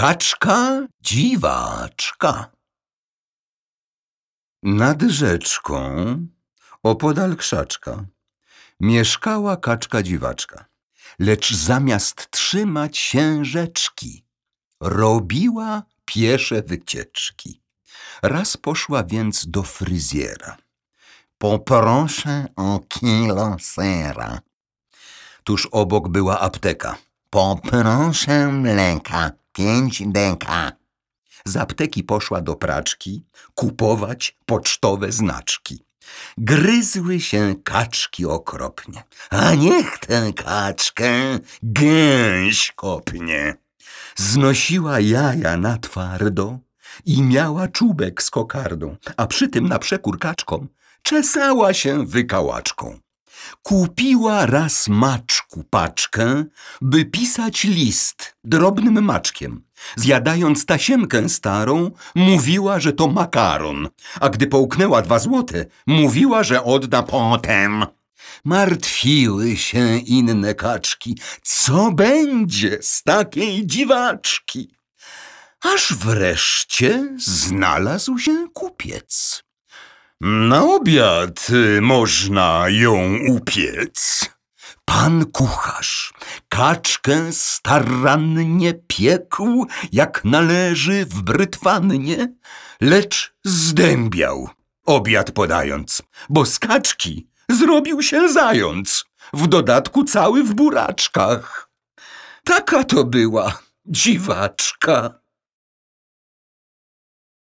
Kaczka dziwaczka. Nad rzeczką, opodal krzaczka, mieszkała kaczka dziwaczka. Lecz zamiast trzymać się rzeczki, robiła piesze wycieczki. Raz poszła więc do fryzjera. Poproszę o kilo sera. Tuż obok była apteka. Poproszę mleka, pięć deka. Z apteki poszła do praczki kupować pocztowe znaczki. Gryzły się kaczki okropnie, a niech tę kaczkę gęś kopnie. Znosiła jaja na twardo i miała czubek z kokardą, a przy tym na przekór kaczkom czesała się wykałaczką. Kupiła raz maczku paczkę, by pisać list drobnym maczkiem. Zjadając tasiemkę starą, mówiła, że to makaron, a gdy połknęła dwa złote, mówiła, że odda potem. Martwiły się inne kaczki, co będzie z takiej dziwaczki. Aż wreszcie znalazł się kupiec. Na obiad można ją upiec. Pan kucharz kaczkę starannie piekł, jak należy w brytwannie, lecz zdębiał, obiad podając, bo z kaczki zrobił się zając, w dodatku cały w buraczkach. Taka to była dziwaczka.